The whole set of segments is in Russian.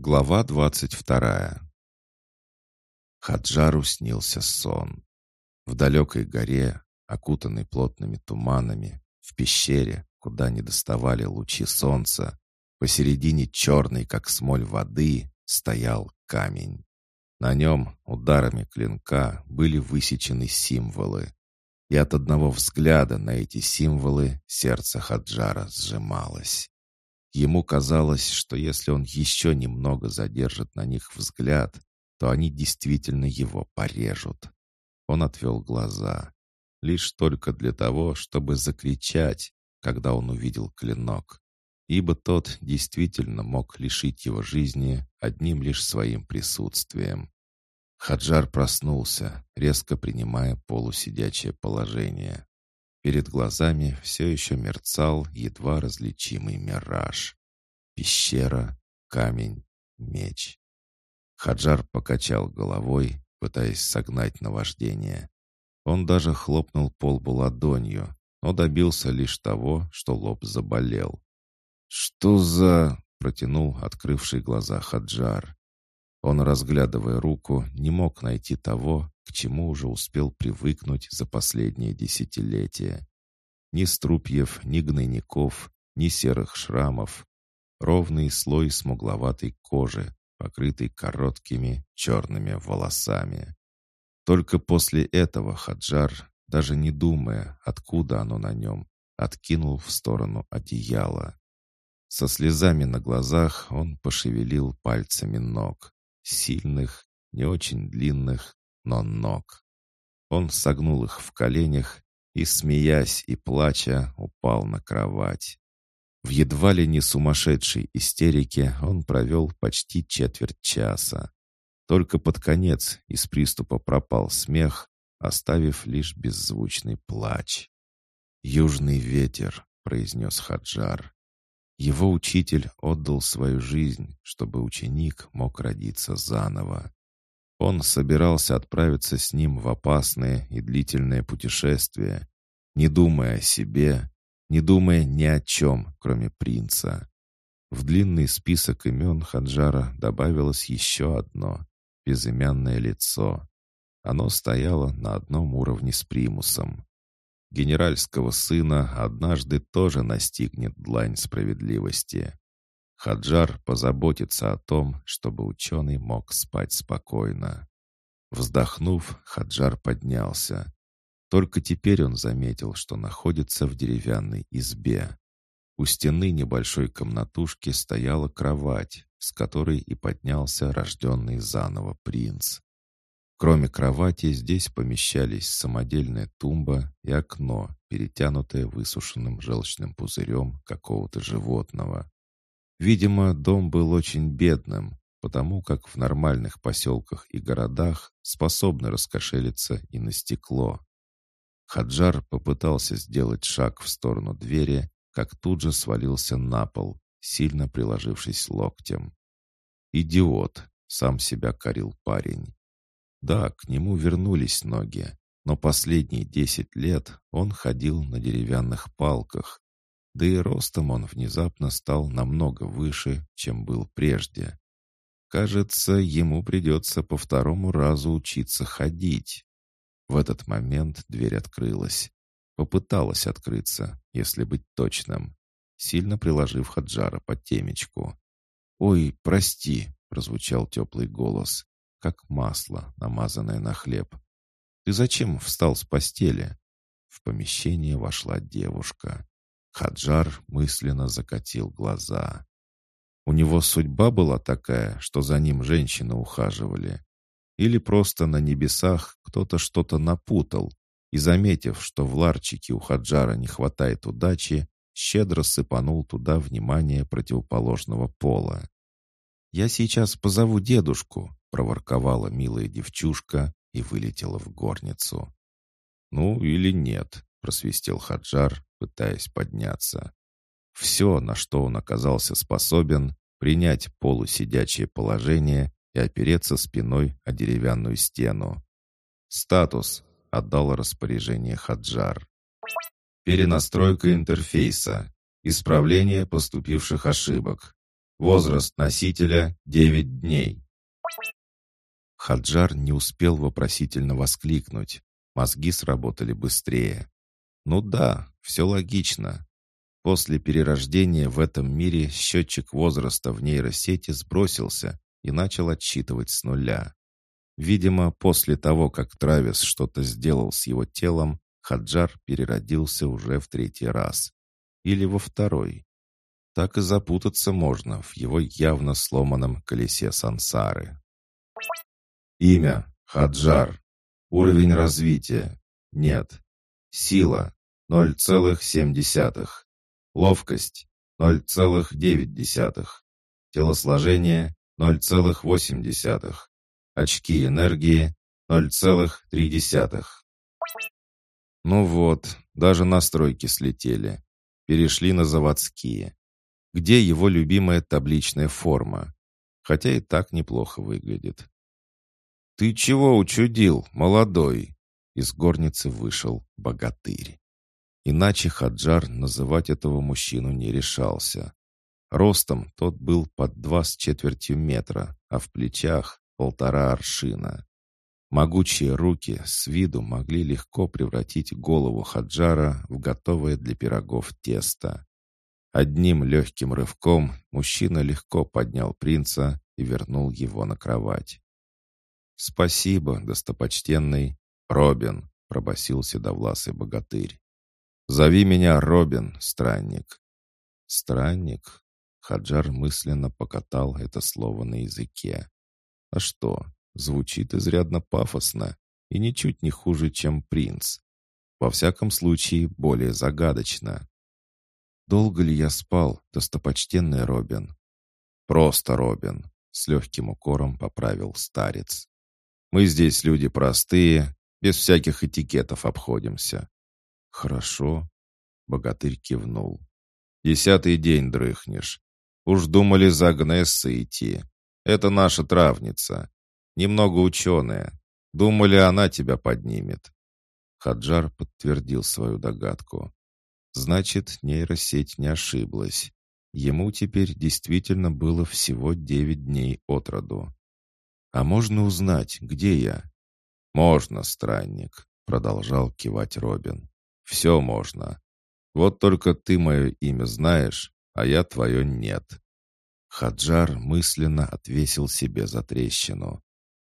Глава двадцать вторая. Хаджару снился сон. В далекой горе, окутанной плотными туманами, в пещере, куда не доставали лучи солнца, посередине черной, как смоль воды, стоял камень. На нем ударами клинка были высечены символы. И от одного взгляда на эти символы сердце Хаджара сжималось. Ему казалось, что если он еще немного задержит на них взгляд, то они действительно его порежут. Он отвел глаза. Лишь только для того, чтобы закричать, когда он увидел клинок. Ибо тот действительно мог лишить его жизни одним лишь своим присутствием. Хаджар проснулся, резко принимая полусидячее положение. Перед глазами все еще мерцал едва различимый мираж. Пещера, камень, меч. Хаджар покачал головой, пытаясь согнать наваждение. Он даже хлопнул полбу ладонью, но добился лишь того, что лоб заболел. «Что за...» — протянул открывший глаза Хаджар. Он, разглядывая руку, не мог найти того, к чему уже успел привыкнуть за последние десятилетия. Ни струпьев, ни гнойников, ни серых шрамов. Ровный слой смугловатой кожи, покрытый короткими черными волосами. Только после этого Хаджар, даже не думая, откуда оно на нем, откинул в сторону одеяла. Со слезами на глазах он пошевелил пальцами ног. Сильных, не очень длинных, но ног. Он согнул их в коленях и, смеясь и плача, упал на кровать. В едва ли не сумасшедшей истерике он провел почти четверть часа. Только под конец из приступа пропал смех, оставив лишь беззвучный плач. «Южный ветер», — произнес Хаджар. Его учитель отдал свою жизнь, чтобы ученик мог родиться заново. Он собирался отправиться с ним в опасное и длительное путешествие, не думая о себе, не думая ни о чем, кроме принца. В длинный список имен Хаджара добавилось еще одно — безымянное лицо. Оно стояло на одном уровне с примусом. Генеральского сына однажды тоже настигнет длань справедливости. Хаджар позаботится о том, чтобы ученый мог спать спокойно. Вздохнув, Хаджар поднялся. Только теперь он заметил, что находится в деревянной избе. У стены небольшой комнатушки стояла кровать, с которой и поднялся рожденный заново принц. Кроме кровати здесь помещались самодельная тумба и окно, перетянутое высушенным желчным пузырем какого-то животного. Видимо, дом был очень бедным, потому как в нормальных поселках и городах способны раскошелиться и на стекло. Хаджар попытался сделать шаг в сторону двери, как тут же свалился на пол, сильно приложившись локтем. «Идиот!» — сам себя корил парень. Да, к нему вернулись ноги, но последние десять лет он ходил на деревянных палках, да и ростом он внезапно стал намного выше, чем был прежде. Кажется, ему придется по второму разу учиться ходить. В этот момент дверь открылась. Попыталась открыться, если быть точным, сильно приложив Хаджара под темечку. «Ой, прости», — прозвучал теплый голос, как масло, намазанное на хлеб. «Ты зачем встал с постели?» В помещение вошла девушка. Хаджар мысленно закатил глаза. У него судьба была такая, что за ним женщины ухаживали. Или просто на небесах кто-то что-то напутал, и, заметив, что в ларчике у Хаджара не хватает удачи, щедро сыпанул туда внимание противоположного пола. «Я сейчас позову дедушку», — проворковала милая девчушка и вылетела в горницу. «Ну или нет», — просвистел Хаджар, пытаясь подняться. Все, на что он оказался способен, принять полусидячее положение и опереться спиной о деревянную стену. «Статус», — отдал распоряжение Хаджар. «Перенастройка интерфейса. Исправление поступивших ошибок. Возраст носителя — 9 дней. Хаджар не успел вопросительно воскликнуть. Мозги сработали быстрее. Ну да, все логично. После перерождения в этом мире счетчик возраста в нейросети сбросился и начал отсчитывать с нуля. Видимо, после того, как Травис что-то сделал с его телом, Хаджар переродился уже в третий раз. Или во второй. Так и запутаться можно в его явно сломанном колесе сансары. Имя – Хаджар. Уровень развития – нет. Сила – 0,7. Ловкость – 0,9. Телосложение – 0,8. Очки энергии – 0,3. Ну вот, даже настройки слетели. Перешли на заводские. Где его любимая табличная форма? Хотя и так неплохо выглядит. «Ты чего учудил, молодой?» Из горницы вышел богатырь. Иначе Хаджар называть этого мужчину не решался. Ростом тот был под два с четвертью метра, а в плечах полтора аршина. Могучие руки с виду могли легко превратить голову Хаджара в готовое для пирогов тесто. Одним легким рывком мужчина легко поднял принца и вернул его на кровать. «Спасибо, достопочтенный Робин», — пробасил седовласый богатырь. «Зови меня Робин, странник». «Странник?» — Хаджар мысленно покатал это слово на языке. «А что, звучит изрядно пафосно и ничуть не хуже, чем принц. Во всяком случае, более загадочно». «Долго ли я спал, достопочтенный Робин?» «Просто Робин», — с легким укором поправил старец. Мы здесь люди простые, без всяких этикетов обходимся». «Хорошо», — богатырь кивнул. «Десятый день дрыхнешь. Уж думали за Агнесса идти. Это наша травница. Немного ученая. Думали, она тебя поднимет». Хаджар подтвердил свою догадку. Значит, нейросеть не ошиблась. Ему теперь действительно было всего девять дней от роду. «А можно узнать, где я?» «Можно, странник», — продолжал кивать Робин. «Все можно. Вот только ты мое имя знаешь, а я твое нет». Хаджар мысленно отвесил себе за трещину.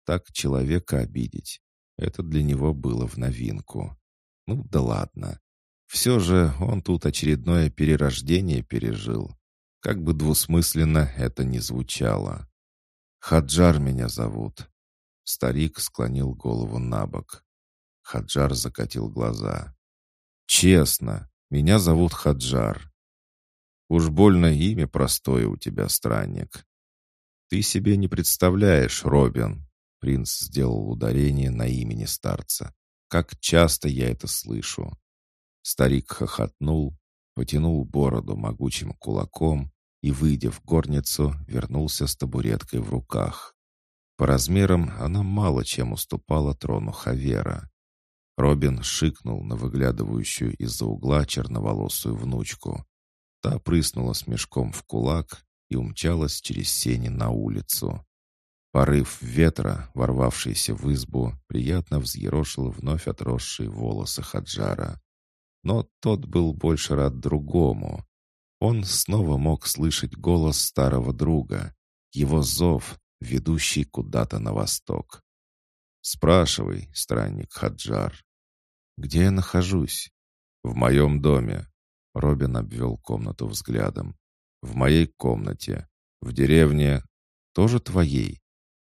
Так человека обидеть. Это для него было в новинку. Ну да ладно. Все же он тут очередное перерождение пережил. Как бы двусмысленно это ни звучало. «Хаджар меня зовут». Старик склонил голову на бок. Хаджар закатил глаза. «Честно, меня зовут Хаджар. Уж больно имя простое у тебя, странник. Ты себе не представляешь, Робин». Принц сделал ударение на имени старца. «Как часто я это слышу». Старик хохотнул, потянул бороду могучим кулаком и, выйдя в горницу, вернулся с табуреткой в руках. По размерам она мало чем уступала трону Хавера. Робин шикнул на выглядывающую из-за угла черноволосую внучку. Та прыснула с мешком в кулак и умчалась через сени на улицу. Порыв ветра, ворвавшийся в избу, приятно взъерошил вновь отросшие волосы Хаджара. Но тот был больше рад другому. Он снова мог слышать голос старого друга, его зов, ведущий куда-то на восток. «Спрашивай, странник Хаджар». «Где я нахожусь?» «В моем доме». Робин обвел комнату взглядом. «В моей комнате. В деревне. Тоже твоей?»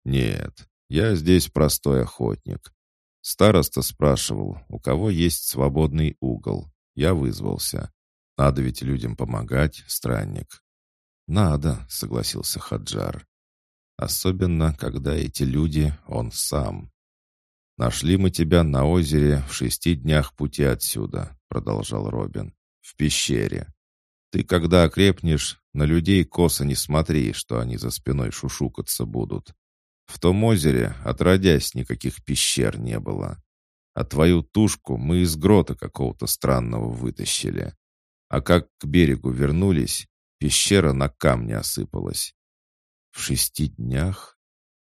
«Нет, я здесь простой охотник. Староста спрашивал, у кого есть свободный угол. Я вызвался. Надо ведь людям помогать, странник. Надо, согласился Хаджар. Особенно, когда эти люди он сам. Нашли мы тебя на озере в шести днях пути отсюда, продолжал Робин. В пещере. Ты, когда окрепнешь, на людей косо не смотри, что они за спиной шушукаться будут. В том озере, отродясь, никаких пещер не было. А твою тушку мы из грота какого-то странного вытащили. А как к берегу вернулись, Пещера на камне осыпалась. В шести днях?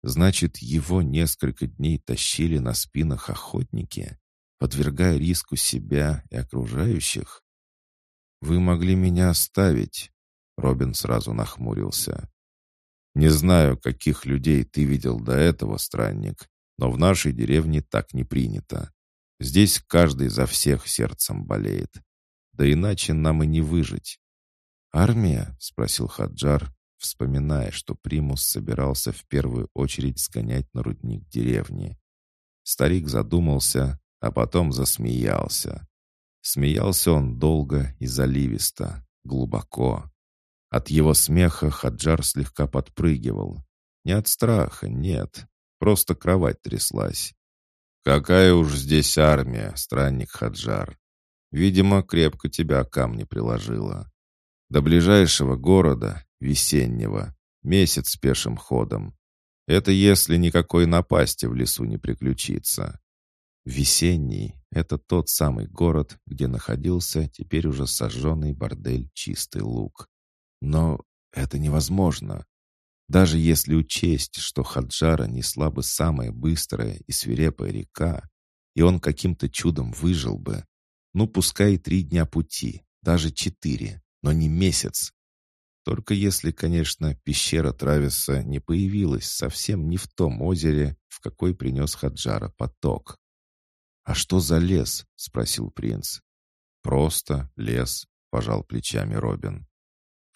Значит, его несколько дней тащили на спинах охотники, подвергая риску себя и окружающих? «Вы могли меня оставить», — Робин сразу нахмурился. «Не знаю, каких людей ты видел до этого, странник, но в нашей деревне так не принято. Здесь каждый за всех сердцем болеет. Да иначе нам и не выжить. «Армия?» — спросил Хаджар, вспоминая, что Примус собирался в первую очередь сгонять на рудник деревни. Старик задумался, а потом засмеялся. Смеялся он долго и заливисто, глубоко. От его смеха Хаджар слегка подпрыгивал. Не от страха, нет, просто кровать тряслась. «Какая уж здесь армия, странник Хаджар! Видимо, крепко тебя камни приложила. До ближайшего города, весеннего, месяц пешим ходом. Это если никакой напасти в лесу не приключится. Весенний — это тот самый город, где находился теперь уже сожженный бордель «Чистый луг». Но это невозможно. Даже если учесть, что Хаджара несла бы самая быстрая и свирепая река, и он каким-то чудом выжил бы, ну, пускай три дня пути, даже четыре, но не месяц. Только если, конечно, пещера Трависа не появилась совсем не в том озере, в какой принес Хаджара поток. «А что за лес?» — спросил принц. «Просто лес», — пожал плечами Робин.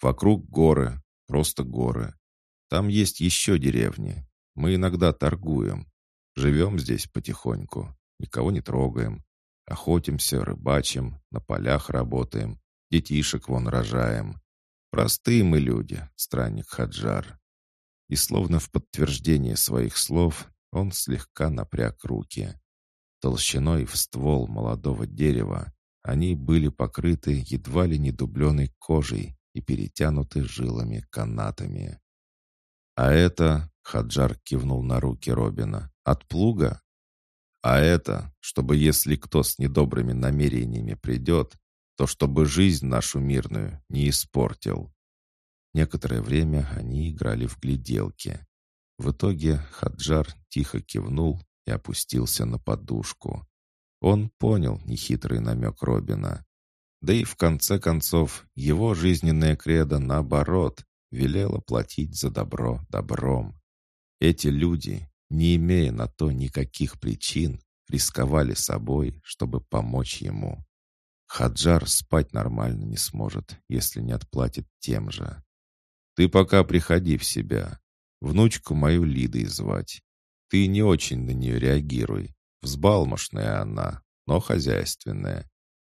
«Вокруг горы, просто горы. Там есть еще деревни. Мы иногда торгуем. Живем здесь потихоньку, никого не трогаем. Охотимся, рыбачим, на полях работаем, Детишек вон рожаем. Простые мы люди, странник Хаджар. И словно в подтверждение своих слов, он слегка напряг руки. Толщиной в ствол молодого дерева они были покрыты едва ли не дубленой кожей и перетянуты жилами-канатами. «А это...» — Хаджар кивнул на руки Робина. «От плуга?» «А это, чтобы если кто с недобрыми намерениями придет, то чтобы жизнь нашу мирную не испортил. Некоторое время они играли в гляделки. В итоге Хаджар тихо кивнул и опустился на подушку. Он понял нехитрый намек Робина. Да и в конце концов его жизненная кредо, наоборот, велела платить за добро добром. Эти люди, не имея на то никаких причин, рисковали собой, чтобы помочь ему. Хаджар спать нормально не сможет, если не отплатит тем же. Ты пока приходи в себя. Внучку мою Лидой звать. Ты не очень на нее реагируй. Взбалмошная она, но хозяйственная.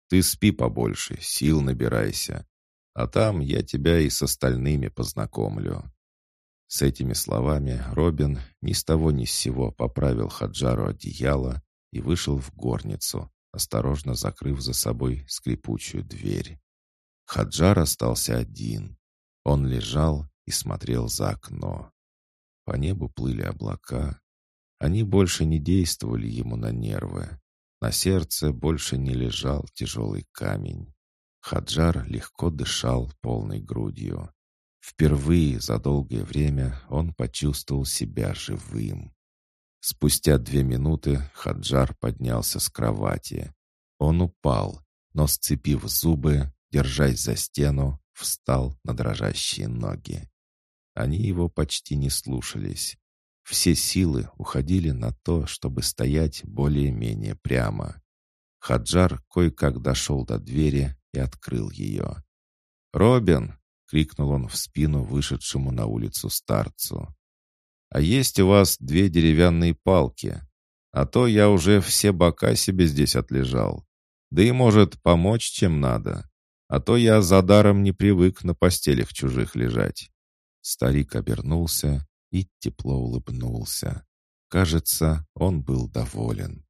Ты спи побольше, сил набирайся. А там я тебя и с остальными познакомлю». С этими словами Робин ни с того ни с сего поправил Хаджару одеяло и вышел в горницу, осторожно закрыв за собой скрипучую дверь. Хаджар остался один. Он лежал и смотрел за окно. По небу плыли облака. Они больше не действовали ему на нервы. На сердце больше не лежал тяжелый камень. Хаджар легко дышал полной грудью. Впервые за долгое время он почувствовал себя живым. Спустя две минуты Хаджар поднялся с кровати. Он упал, но, сцепив зубы, держась за стену, встал на дрожащие ноги. Они его почти не слушались. Все силы уходили на то, чтобы стоять более-менее прямо. Хаджар кое-как дошел до двери и открыл ее. «Робин!» — крикнул он в спину вышедшему на улицу старцу. А есть у вас две деревянные палки. А то я уже все бока себе здесь отлежал. Да и, может, помочь чем надо. А то я за даром не привык на постелях чужих лежать». Старик обернулся и тепло улыбнулся. Кажется, он был доволен.